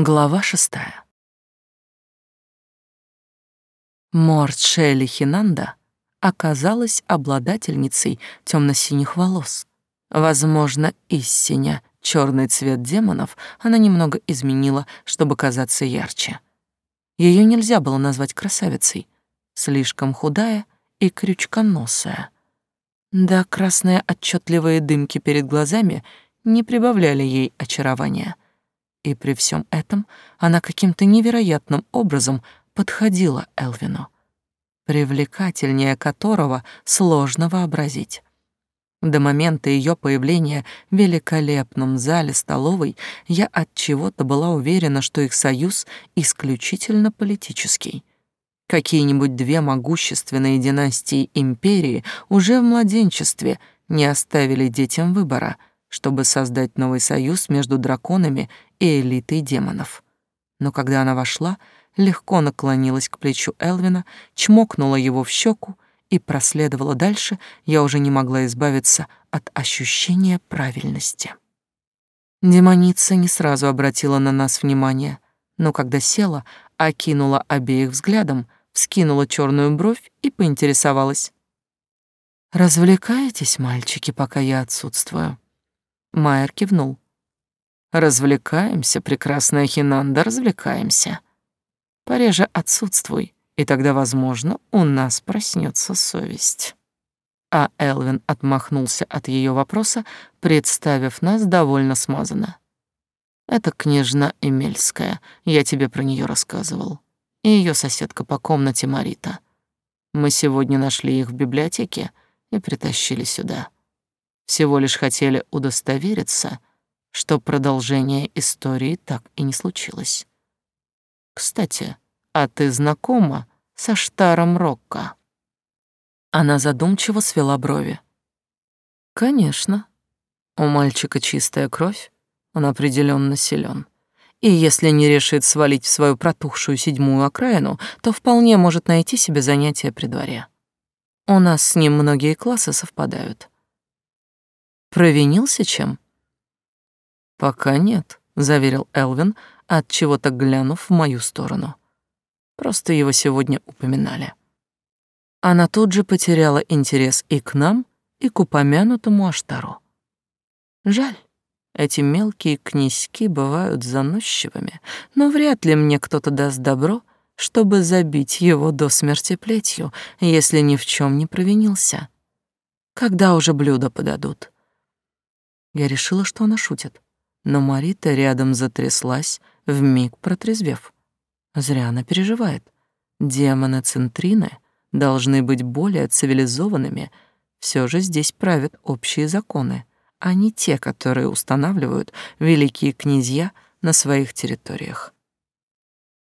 Глава шестая. Морд Шелли Хинанда оказалась обладательницей темно-синих волос. Возможно, истиня черный цвет демонов она немного изменила, чтобы казаться ярче. Ее нельзя было назвать красавицей, слишком худая и крючконосая. Да, красные отчетливые дымки перед глазами не прибавляли ей очарования — и при всем этом она каким-то невероятным образом подходила Элвину, привлекательнее которого сложно вообразить. До момента ее появления в великолепном зале столовой я от чего-то была уверена, что их союз исключительно политический. Какие-нибудь две могущественные династии империи уже в младенчестве не оставили детям выбора — чтобы создать новый союз между драконами и элитой демонов. Но когда она вошла, легко наклонилась к плечу Элвина, чмокнула его в щеку и проследовала дальше, я уже не могла избавиться от ощущения правильности. Демоница не сразу обратила на нас внимание, но когда села, окинула обеих взглядом, вскинула черную бровь и поинтересовалась. «Развлекаетесь, мальчики, пока я отсутствую?» Майер кивнул. «Развлекаемся, прекрасная Хинанда, развлекаемся. Пореже отсутствуй, и тогда, возможно, у нас проснется совесть». А Элвин отмахнулся от ее вопроса, представив нас довольно смазанно. «Это княжна Эмельская, я тебе про нее рассказывал. И ее соседка по комнате Марита. Мы сегодня нашли их в библиотеке и притащили сюда» всего лишь хотели удостовериться, что продолжение истории так и не случилось. Кстати, а ты знакома со Штаром Рокко? Она задумчиво свела брови. Конечно. У мальчика чистая кровь, он определенно силен. И если не решит свалить в свою протухшую седьмую окраину, то вполне может найти себе занятие при дворе. У нас с ним многие классы совпадают. Провинился чем? Пока нет, заверил Элвин, от чего-то глянув в мою сторону. Просто его сегодня упоминали. Она тут же потеряла интерес и к нам, и к упомянутому Аштару. Жаль, эти мелкие князьки бывают заносчивыми, но вряд ли мне кто-то даст добро, чтобы забить его до смерти плетью, если ни в чем не провинился. Когда уже блюдо подадут? Я решила, что она шутит, но Марита рядом затряслась, вмиг протрезвев. Зря она переживает. Демоны Центрины должны быть более цивилизованными. Все же здесь правят общие законы, а не те, которые устанавливают великие князья на своих территориях.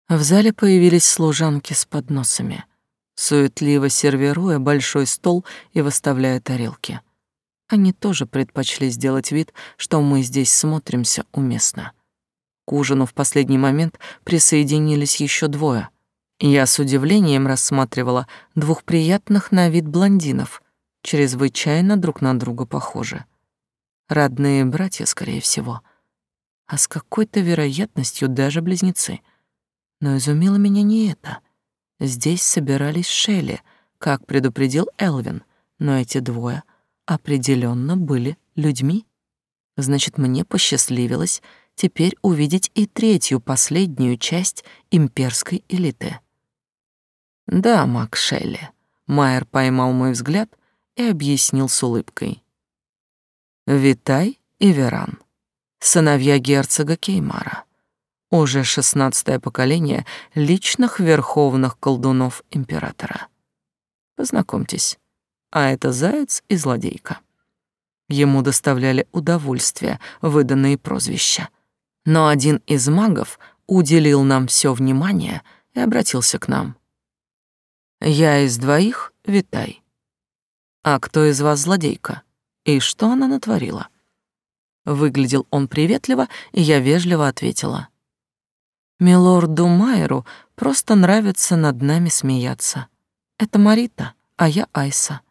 В зале появились служанки с подносами, суетливо сервируя большой стол и выставляя тарелки. Они тоже предпочли сделать вид, что мы здесь смотримся уместно. К ужину в последний момент присоединились еще двое. Я с удивлением рассматривала двух приятных на вид блондинов, чрезвычайно друг на друга похожи. Родные братья, скорее всего. А с какой-то вероятностью даже близнецы. Но изумило меня не это. Здесь собирались Шелли, как предупредил Элвин, но эти двое определенно были людьми. Значит, мне посчастливилось теперь увидеть и третью, последнюю часть имперской элиты. Да, Мак Шелли. Майер поймал мой взгляд и объяснил с улыбкой. Витай и Веран, сыновья герцога Кеймара. Уже шестнадцатое поколение личных верховных колдунов императора. Познакомьтесь, а это заяц и злодейка. Ему доставляли удовольствие выданные прозвища. Но один из магов уделил нам все внимание и обратился к нам. «Я из двоих, Витай. А кто из вас злодейка? И что она натворила?» Выглядел он приветливо, и я вежливо ответила. «Милорду Майеру просто нравится над нами смеяться. Это Марита, а я Айса.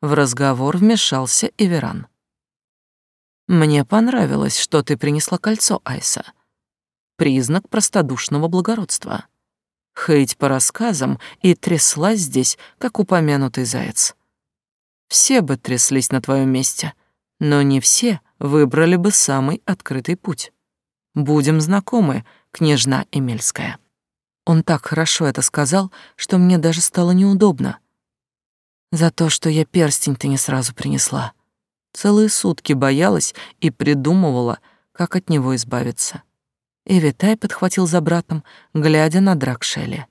В разговор вмешался Иверан. «Мне понравилось, что ты принесла кольцо, Айса. признак простодушного благородства. Хоть по рассказам и тряслась здесь, как упомянутый заяц. Все бы тряслись на твоем месте, но не все выбрали бы самый открытый путь. Будем знакомы, княжна Эмельская. Он так хорошо это сказал, что мне даже стало неудобно. За то, что я перстень ты не сразу принесла. Целые сутки боялась и придумывала, как от него избавиться. И Витай подхватил за братом, глядя на Дракшелли.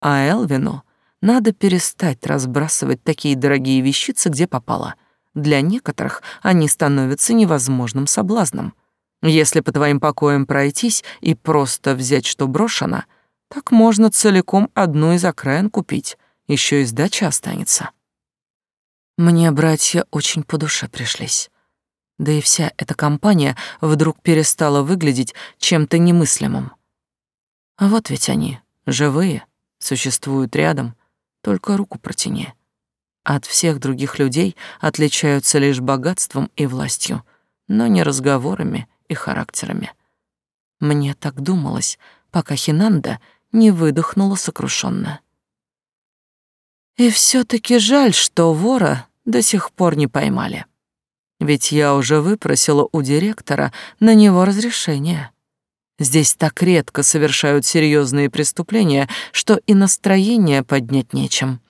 А Элвину надо перестать разбрасывать такие дорогие вещицы, где попало. Для некоторых они становятся невозможным соблазном. Если по твоим покоям пройтись и просто взять, что брошено, так можно целиком одну из окраин купить, еще и сдача останется. Мне братья очень по душе пришлись. Да и вся эта компания вдруг перестала выглядеть чем-то немыслимым. А вот ведь они, живые, существуют рядом, только руку протяни. От всех других людей отличаются лишь богатством и властью, но не разговорами и характерами. Мне так думалось, пока Хинанда не выдохнула сокрушенно. И все таки жаль, что вора до сих пор не поймали. Ведь я уже выпросила у директора на него разрешение. Здесь так редко совершают серьезные преступления, что и настроение поднять нечем.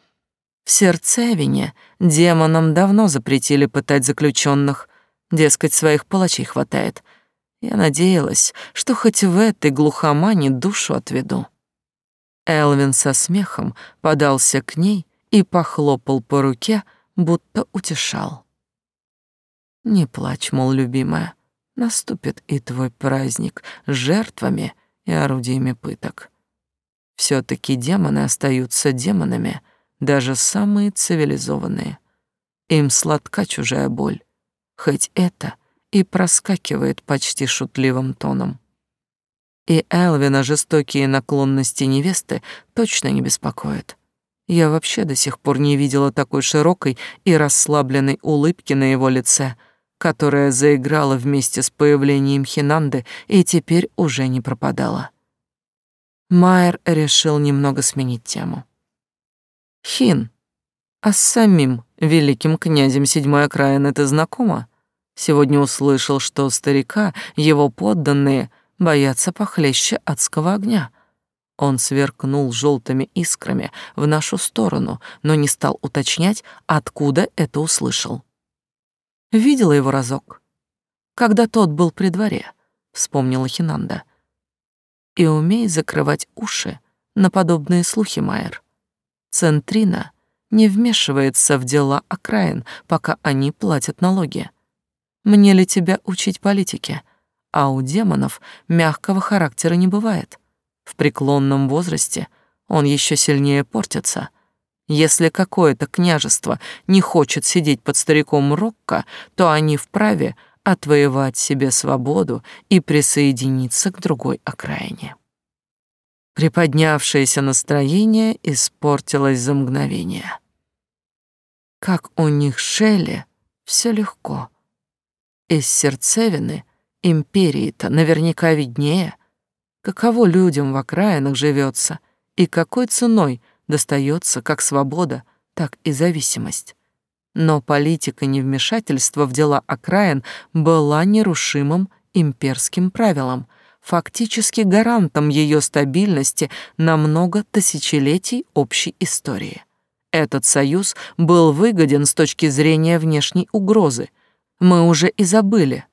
В Сердцевине демонам давно запретили пытать заключенных, дескать, своих палачей хватает. Я надеялась, что хоть в этой глухомане душу отведу. Элвин со смехом подался к ней и похлопал по руке, будто утешал. «Не плачь, мол, любимая, наступит и твой праздник с жертвами и орудиями пыток. все таки демоны остаются демонами, даже самые цивилизованные. Им сладка чужая боль, хоть это и проскакивает почти шутливым тоном. И Элвина жестокие наклонности невесты точно не беспокоят. Я вообще до сих пор не видела такой широкой и расслабленной улыбки на его лице, которая заиграла вместе с появлением Хинанды и теперь уже не пропадала. Майер решил немного сменить тему. Хин, а с самим великим князем седьмой окраины ты знакома? Сегодня услышал, что старика, его подданные, боятся похлеще адского огня. Он сверкнул желтыми искрами в нашу сторону, но не стал уточнять, откуда это услышал. Видела его разок, когда тот был при дворе, вспомнила Хинанда. И умей закрывать уши на подобные слухи, Майер. Центрина не вмешивается в дела окраин, пока они платят налоги. Мне ли тебя учить политике? А у демонов мягкого характера не бывает. В преклонном возрасте он еще сильнее портится. Если какое-то княжество не хочет сидеть под стариком Рокко, то они вправе отвоевать себе свободу и присоединиться к другой окраине. Приподнявшееся настроение испортилось за мгновение. Как у них шели, все легко. Из сердцевины империи-то наверняка виднее — каково людям в окраинах живется и какой ценой достается как свобода, так и зависимость. Но политика невмешательства в дела окраин была нерушимым имперским правилом, фактически гарантом ее стабильности на много тысячелетий общей истории. Этот союз был выгоден с точки зрения внешней угрозы. Мы уже и забыли,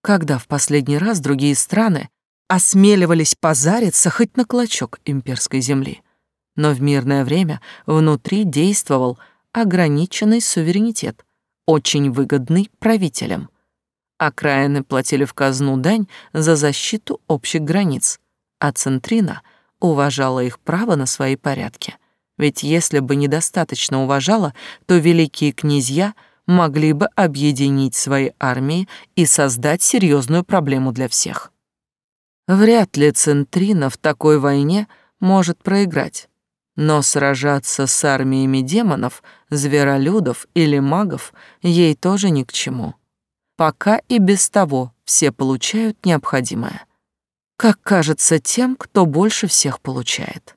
когда в последний раз другие страны осмеливались позариться хоть на клочок имперской земли. Но в мирное время внутри действовал ограниченный суверенитет, очень выгодный правителям. Окраины платили в казну дань за защиту общих границ, а Центрина уважала их право на свои порядки. Ведь если бы недостаточно уважала, то великие князья могли бы объединить свои армии и создать серьезную проблему для всех. Вряд ли Центрина в такой войне может проиграть. Но сражаться с армиями демонов, зверолюдов или магов ей тоже ни к чему. Пока и без того все получают необходимое. как кажется тем, кто больше всех получает.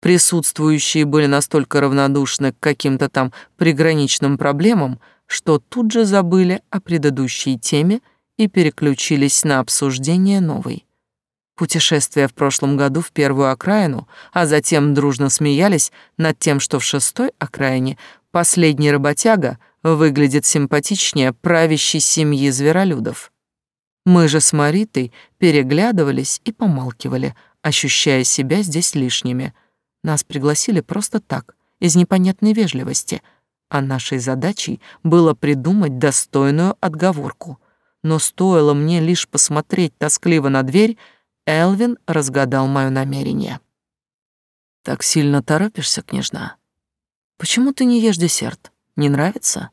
Присутствующие были настолько равнодушны к каким-то там приграничным проблемам, что тут же забыли о предыдущей теме и переключились на обсуждение новой. Путешествие в прошлом году в первую окраину, а затем дружно смеялись над тем, что в шестой окраине последний работяга выглядит симпатичнее правящей семьи зверолюдов. Мы же с Маритой переглядывались и помалкивали, ощущая себя здесь лишними. Нас пригласили просто так, из непонятной вежливости, а нашей задачей было придумать достойную отговорку. Но стоило мне лишь посмотреть тоскливо на дверь, Элвин разгадал моё намерение. «Так сильно торопишься, княжна? Почему ты не ешь десерт? Не нравится?»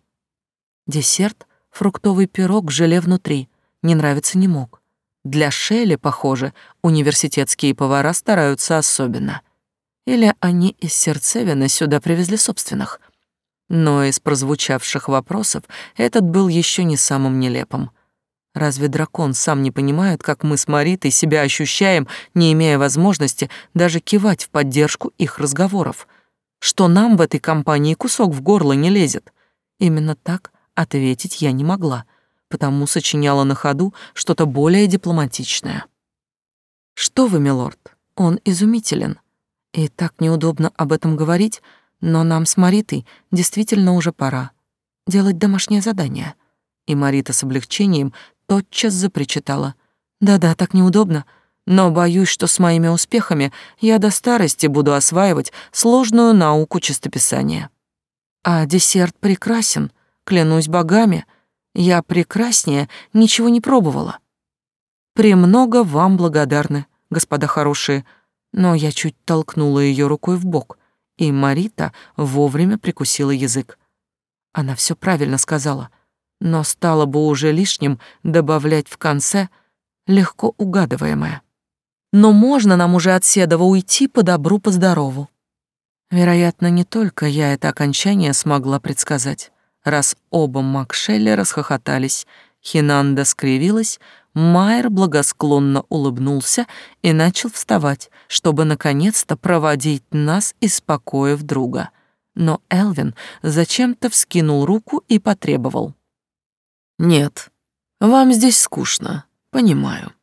Десерт — фруктовый пирог, желе внутри — не нравиться не мог. Для Шелли, похоже, университетские повара стараются особенно. Или они из сердцевины сюда привезли собственных. Но из прозвучавших вопросов этот был еще не самым нелепым. Разве дракон сам не понимает, как мы с Маритой себя ощущаем, не имея возможности даже кивать в поддержку их разговоров? Что нам в этой компании кусок в горло не лезет? Именно так ответить я не могла — потому сочиняла на ходу что-то более дипломатичное. «Что вы, милорд, он изумителен. И так неудобно об этом говорить, но нам с Маритой действительно уже пора делать домашнее задание». И Марита с облегчением тотчас запричитала. «Да-да, так неудобно, но боюсь, что с моими успехами я до старости буду осваивать сложную науку чистописания. А десерт прекрасен, клянусь богами — я прекраснее ничего не пробовала. Премного вам благодарны, господа хорошие, но я чуть толкнула ее рукой в бок, и Марита вовремя прикусила язык. Она все правильно сказала, но стало бы уже лишним добавлять в конце легко угадываемое. Но можно нам уже от Седова уйти по добру, по здорову. Вероятно, не только я это окончание смогла предсказать. Раз оба Макшелли расхохотались, Хинанда скривилась, Майер благосклонно улыбнулся и начал вставать, чтобы наконец-то проводить нас из покоев друга. Но Элвин зачем-то вскинул руку и потребовал. «Нет, вам здесь скучно, понимаю.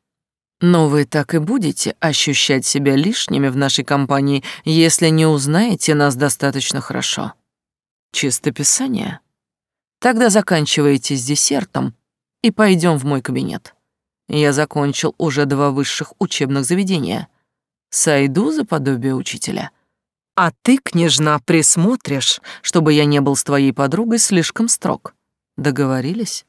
Но вы так и будете ощущать себя лишними в нашей компании, если не узнаете нас достаточно хорошо. Чистописание?» Тогда заканчивайте с десертом и пойдем в мой кабинет. Я закончил уже два высших учебных заведения. Сойду за подобие учителя. А ты, княжна, присмотришь, чтобы я не был с твоей подругой слишком строг. Договорились?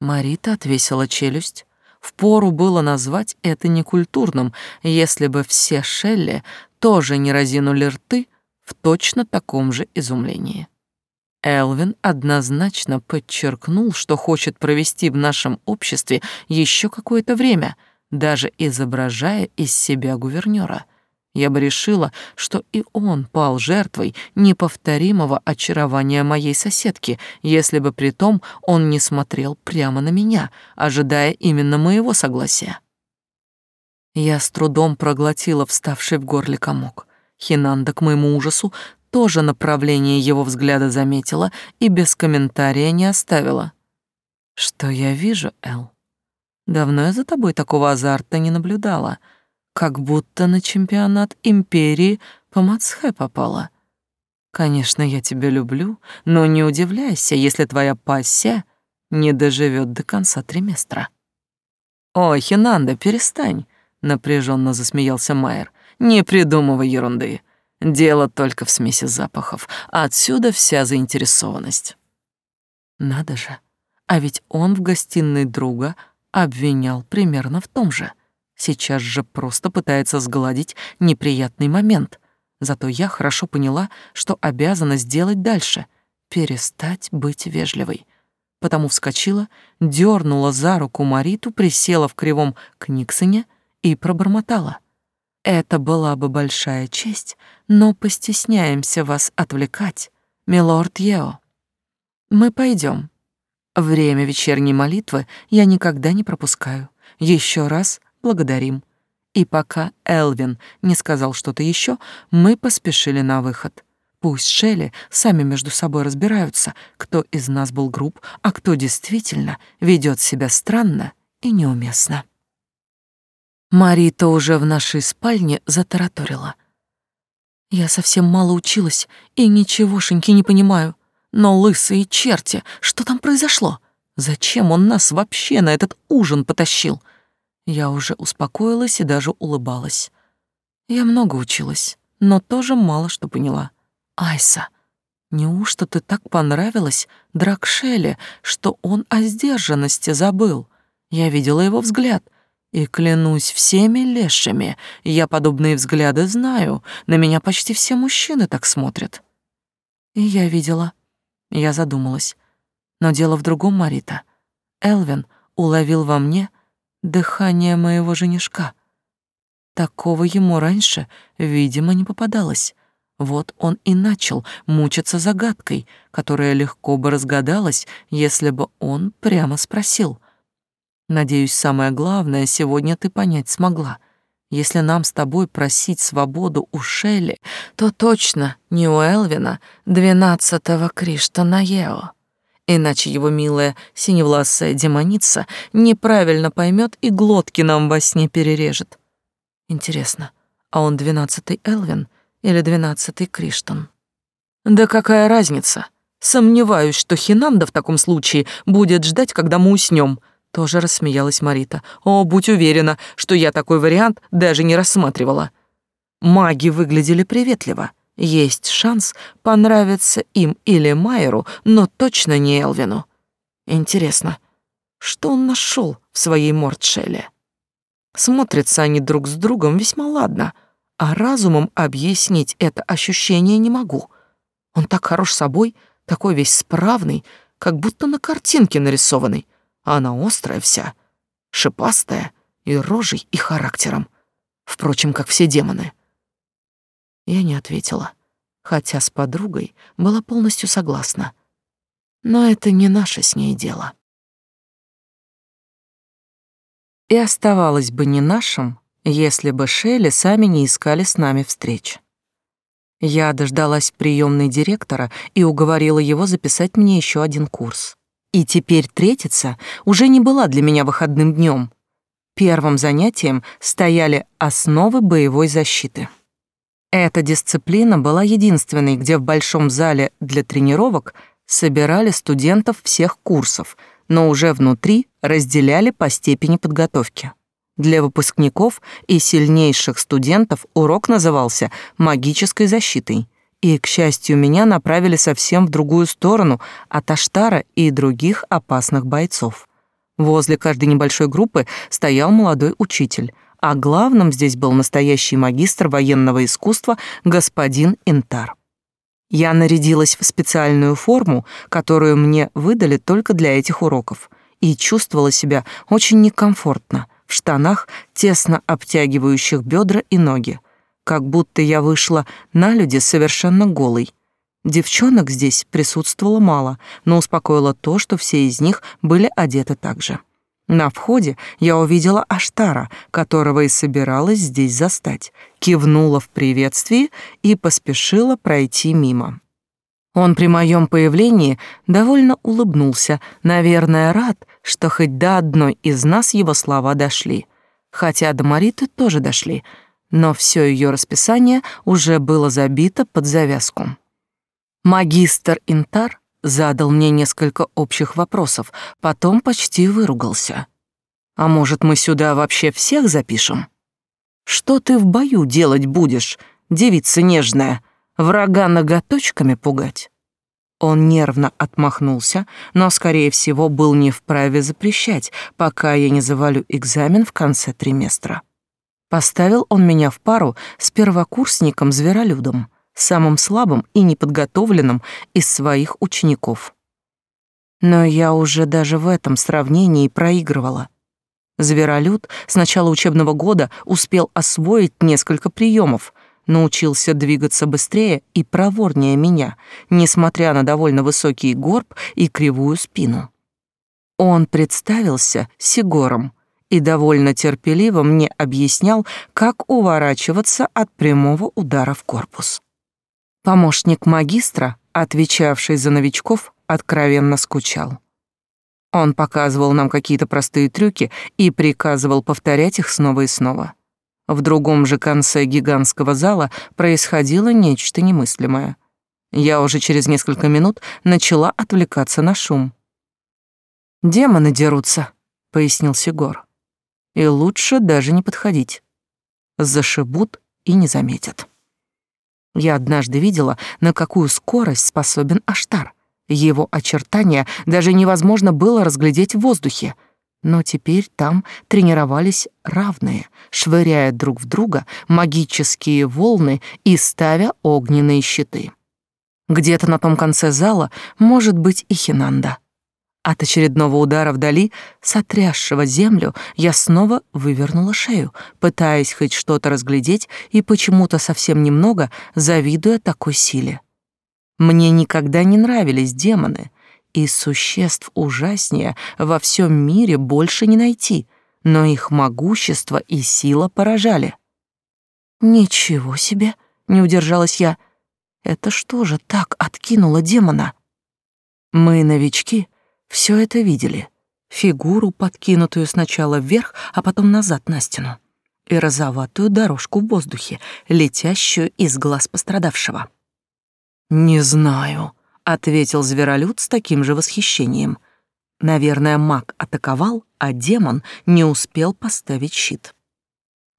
Марита отвесила челюсть. Впору было назвать это некультурным, если бы все Шелли тоже не разинули рты в точно таком же изумлении. Элвин однозначно подчеркнул, что хочет провести в нашем обществе еще какое-то время, даже изображая из себя гувернера. Я бы решила, что и он пал жертвой неповторимого очарования моей соседки, если бы при том он не смотрел прямо на меня, ожидая именно моего согласия. Я с трудом проглотила вставший в горле комок. Хинанда, к моему ужасу, тоже направление его взгляда заметила и без комментария не оставила. «Что я вижу, Эл? Давно я за тобой такого азарта не наблюдала, как будто на чемпионат Империи по Мацхе попала. Конечно, я тебя люблю, но не удивляйся, если твоя пассия не доживет до конца триместра». «Ой, Хинанда, перестань», — напряженно засмеялся Майер. «Не придумывай ерунды. Дело только в смеси запахов, а отсюда вся заинтересованность. Надо же, а ведь он в гостиной друга обвинял примерно в том же. Сейчас же просто пытается сгладить неприятный момент. Зато я хорошо поняла, что обязана сделать дальше — перестать быть вежливой. Потому вскочила, дернула за руку Мариту, присела в кривом к Никсоне и пробормотала — это была бы большая честь, но постесняемся вас отвлекать, милорд Ео. Мы пойдем. Время вечерней молитвы я никогда не пропускаю. Еще раз благодарим. И пока Элвин не сказал что-то еще, мы поспешили на выход. Пусть Шелли сами между собой разбираются, кто из нас был груб, а кто действительно ведет себя странно и неуместно. Марита уже в нашей спальне затараторила. Я совсем мало училась и ничегошеньки не понимаю. Но лысые черти, что там произошло? Зачем он нас вообще на этот ужин потащил? Я уже успокоилась и даже улыбалась. Я много училась, но тоже мало что поняла. Айса, неужто ты так понравилась Дракшеле, что он о сдержанности забыл? Я видела его взгляд, и клянусь всеми лешими, я подобные взгляды знаю, на меня почти все мужчины так смотрят. И я видела. Я задумалась. Но дело в другом, Марита. Элвин уловил во мне дыхание моего женишка. Такого ему раньше, видимо, не попадалось. Вот он и начал мучиться загадкой, которая легко бы разгадалась, если бы он прямо спросил. «Надеюсь, самое главное сегодня ты понять смогла. Если нам с тобой просить свободу у Шелли, то точно не у Элвина, двенадцатого Криштана Ео иначе его милая синевласая демоница неправильно поймет и глотки нам во сне перережет. Интересно, а он двенадцатый Элвин или двенадцатый Криштон? Да какая разница? Сомневаюсь, что Хинанда в таком случае будет ждать, когда мы уснем. Тоже рассмеялась Марита. О, будь уверена, что я такой вариант даже не рассматривала. Маги выглядели приветливо. Есть шанс понравиться им или Майеру, но точно не Элвину. Интересно, что он нашел в своей Мортшеле? Смотрятся они друг с другом весьма ладно, а разумом объяснить это ощущение не могу. Он так хорош собой, такой весь справный, как будто на картинке нарисованный, а она острая вся, шипастая и рожей, и характером. Впрочем, как все демоны. Я не ответила, хотя с подругой была полностью согласна. Но это не наше с ней дело. И оставалось бы не нашим, если бы Шелли сами не искали с нами встреч. Я дождалась приемной директора и уговорила его записать мне еще один курс. И теперь третица уже не была для меня выходным днем. Первым занятием стояли основы боевой защиты. Эта дисциплина была единственной, где в большом зале для тренировок собирали студентов всех курсов, но уже внутри разделяли по степени подготовки. Для выпускников и сильнейших студентов урок назывался «магической защитой», и, к счастью, меня направили совсем в другую сторону от Аштара и других опасных бойцов. Возле каждой небольшой группы стоял молодой учитель — а главным здесь был настоящий магистр военного искусства господин Интар. Я нарядилась в специальную форму, которую мне выдали только для этих уроков, и чувствовала себя очень некомфортно в штанах, тесно обтягивающих бедра и ноги, как будто я вышла на люди совершенно голой. Девчонок здесь присутствовало мало, но успокоило то, что все из них были одеты так же. На входе я увидела Аштара, которого и собиралась здесь застать, кивнула в приветствии и поспешила пройти мимо. Он при моем появлении довольно улыбнулся, наверное, рад, что хоть до одной из нас его слова дошли. Хотя до Мариты тоже дошли, но все ее расписание уже было забито под завязку. Магистр Интар Задал мне несколько общих вопросов, потом почти выругался. «А может, мы сюда вообще всех запишем?» «Что ты в бою делать будешь, девица нежная? Врага ноготочками пугать?» Он нервно отмахнулся, но, скорее всего, был не вправе запрещать, пока я не завалю экзамен в конце триместра. Поставил он меня в пару с первокурсником-зверолюдом самым слабым и неподготовленным из своих учеников. Но я уже даже в этом сравнении проигрывала. Зверолюд с начала учебного года успел освоить несколько приемов, научился двигаться быстрее и проворнее меня, несмотря на довольно высокий горб и кривую спину. Он представился Сигором и довольно терпеливо мне объяснял, как уворачиваться от прямого удара в корпус. Помощник магистра, отвечавший за новичков, откровенно скучал. Он показывал нам какие-то простые трюки и приказывал повторять их снова и снова. В другом же конце гигантского зала происходило нечто немыслимое. Я уже через несколько минут начала отвлекаться на шум. «Демоны дерутся», — пояснил Сигор. «И лучше даже не подходить. Зашибут и не заметят». Я однажды видела, на какую скорость способен Аштар. Его очертания даже невозможно было разглядеть в воздухе — но теперь там тренировались равные, швыряя друг в друга магические волны и ставя огненные щиты. Где-то на том конце зала может быть и Хинанда. От очередного удара вдали, сотрясшего землю, я снова вывернула шею, пытаясь хоть что-то разглядеть и почему-то совсем немного завидуя такой силе. Мне никогда не нравились демоны, и существ ужаснее во всем мире больше не найти, но их могущество и сила поражали. «Ничего себе!» — не удержалась я. «Это что же так откинуло демона?» Мы, новички, все это видели. Фигуру, подкинутую сначала вверх, а потом назад на стену, и розоватую дорожку в воздухе, летящую из глаз пострадавшего. «Не знаю», ответил зверолюд с таким же восхищением. Наверное, маг атаковал, а демон не успел поставить щит.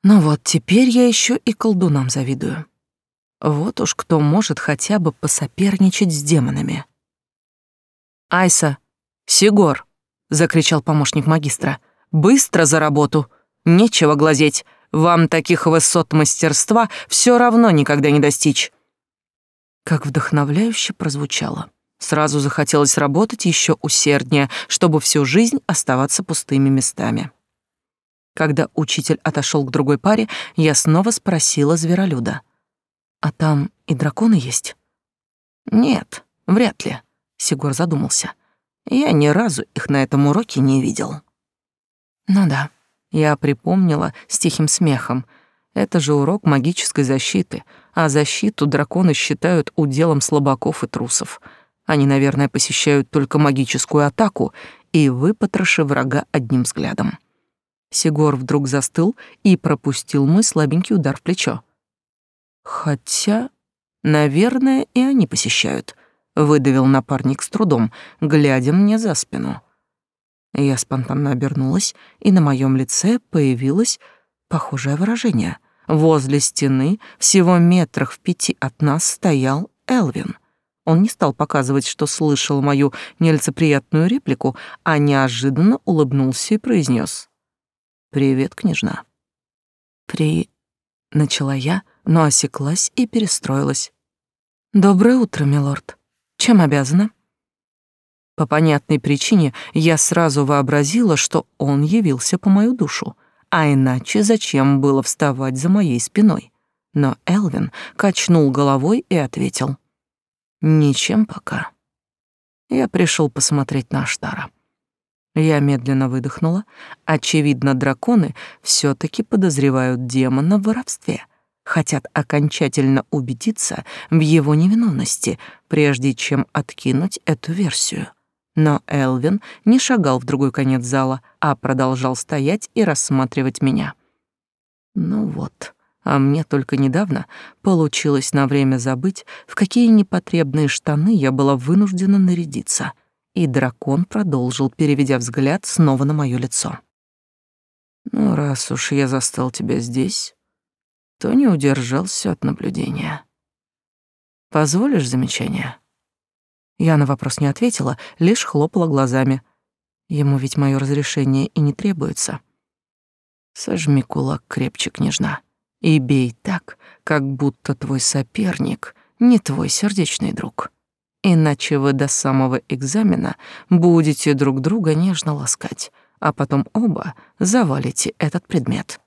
Но вот теперь я еще и колдунам завидую. Вот уж кто может хотя бы посоперничать с демонами. «Айса! Сигор!» — закричал помощник магистра. «Быстро за работу! Нечего глазеть! Вам таких высот мастерства все равно никогда не достичь!» Как вдохновляюще прозвучало. Сразу захотелось работать еще усерднее, чтобы всю жизнь оставаться пустыми местами. Когда учитель отошел к другой паре, я снова спросила зверолюда. «А там и драконы есть?» «Нет, вряд ли», — Сигур задумался. «Я ни разу их на этом уроке не видел». «Ну да», — я припомнила с тихим смехом. «Это же урок магической защиты, а защиту драконы считают уделом слабаков и трусов. Они, наверное, посещают только магическую атаку и выпотроши врага одним взглядом. Сигор вдруг застыл и пропустил мой слабенький удар в плечо. Хотя, наверное, и они посещают, выдавил напарник с трудом, глядя мне за спину. Я спонтанно обернулась, и на моем лице появилось похожее выражение — Возле стены, всего метрах в пяти от нас, стоял Элвин. Он не стал показывать, что слышал мою нелицеприятную реплику, а неожиданно улыбнулся и произнес: «Привет, княжна». «При...» — начала я, но осеклась и перестроилась. «Доброе утро, милорд. Чем обязана?» По понятной причине я сразу вообразила, что он явился по мою душу — а иначе зачем было вставать за моей спиной? Но Элвин качнул головой и ответил. «Ничем пока. Я пришел посмотреть на Аштара». Я медленно выдохнула. Очевидно, драконы все таки подозревают демона в воровстве. Хотят окончательно убедиться в его невиновности, прежде чем откинуть эту версию. Но Элвин не шагал в другой конец зала, а продолжал стоять и рассматривать меня. Ну вот, а мне только недавно получилось на время забыть, в какие непотребные штаны я была вынуждена нарядиться. И дракон продолжил, переведя взгляд снова на мое лицо. «Ну, раз уж я застал тебя здесь, то не удержался от наблюдения. Позволишь замечание?» Я на вопрос не ответила, лишь хлопала глазами. Ему ведь мое разрешение и не требуется. Сожми кулак крепче, княжна, и бей так, как будто твой соперник не твой сердечный друг. Иначе вы до самого экзамена будете друг друга нежно ласкать, а потом оба завалите этот предмет.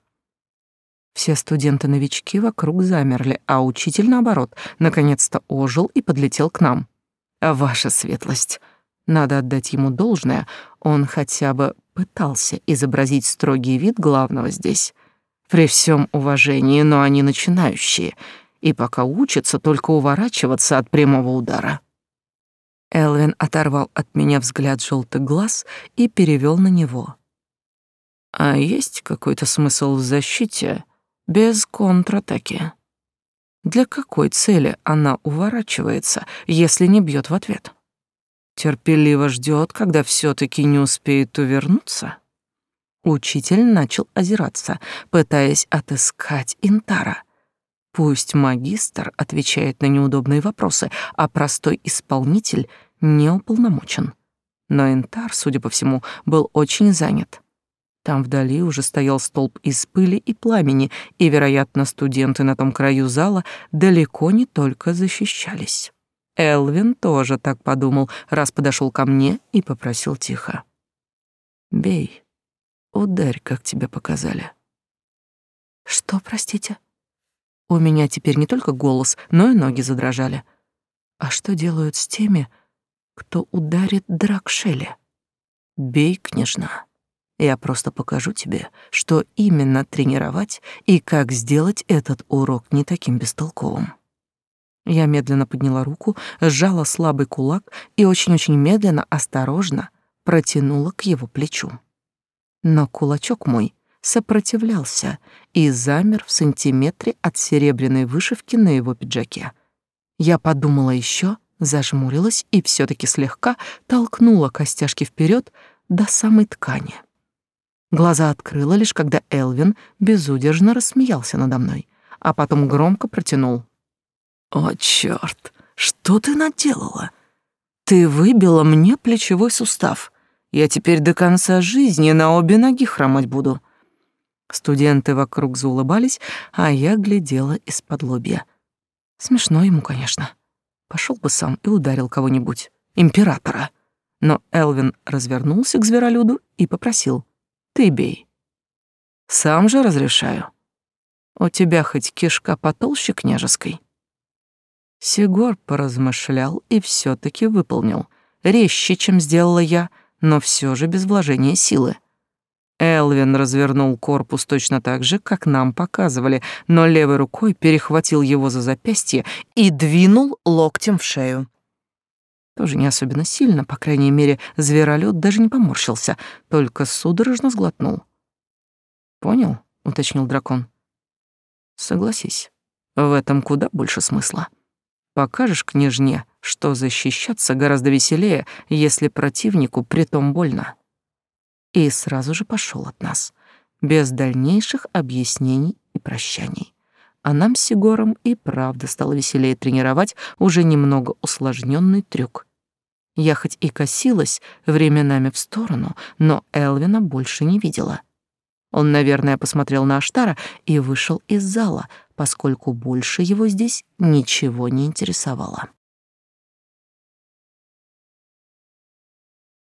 Все студенты-новички вокруг замерли, а учитель, наоборот, наконец-то ожил и подлетел к нам. «Ваша светлость, Надо отдать ему должное, он хотя бы пытался изобразить строгий вид главного здесь. При всем уважении, но они начинающие, и пока учатся только уворачиваться от прямого удара. Элвин оторвал от меня взгляд желтых глаз и перевел на него. А есть какой-то смысл в защите без контратаки? Для какой цели она уворачивается, если не бьет в ответ? Терпеливо ждет, когда все таки не успеет увернуться? Учитель начал озираться, пытаясь отыскать Интара. Пусть магистр отвечает на неудобные вопросы, а простой исполнитель не уполномочен. Но Интар, судя по всему, был очень занят. Там вдали уже стоял столб из пыли и пламени, и, вероятно, студенты на том краю зала далеко не только защищались. Элвин тоже так подумал, раз подошел ко мне и попросил тихо. «Бей, ударь, как тебе показали». «Что, простите?» У меня теперь не только голос, но и ноги задрожали. А что делают с теми, кто ударит Дракшеле? «Бей, княжна». Я просто покажу тебе, что именно тренировать и как сделать этот урок не таким бестолковым. Я медленно подняла руку, сжала слабый кулак и очень-очень медленно, осторожно протянула к его плечу. Но кулачок мой сопротивлялся и замер в сантиметре от серебряной вышивки на его пиджаке. Я подумала еще, зажмурилась и все таки слегка толкнула костяшки вперед до самой ткани. Глаза открыла лишь когда Элвин безудержно рассмеялся надо мной, а потом громко протянул. «О, чёрт! Что ты наделала? Ты выбила мне плечевой сустав. Я теперь до конца жизни на обе ноги хромать буду». Студенты вокруг заулыбались, а я глядела из-под лобья. Смешно ему, конечно. Пошел бы сам и ударил кого-нибудь, императора. Но Элвин развернулся к зверолюду и попросил — ты бей. Сам же разрешаю. У тебя хоть кишка потолще княжеской. Сигор поразмышлял и все таки выполнил. Резче, чем сделала я, но все же без вложения силы. Элвин развернул корпус точно так же, как нам показывали, но левой рукой перехватил его за запястье и двинул локтем в шею. Тоже не особенно сильно, по крайней мере, зверолюд даже не поморщился, только судорожно сглотнул. «Понял?» — уточнил дракон. «Согласись, в этом куда больше смысла. Покажешь княжне, что защищаться гораздо веселее, если противнику притом больно». И сразу же пошел от нас, без дальнейших объяснений и прощаний. А нам с Сигором и правда стало веселее тренировать уже немного усложненный трюк. Я хоть и косилась временами в сторону, но Элвина больше не видела. Он, наверное, посмотрел на Аштара и вышел из зала, поскольку больше его здесь ничего не интересовало.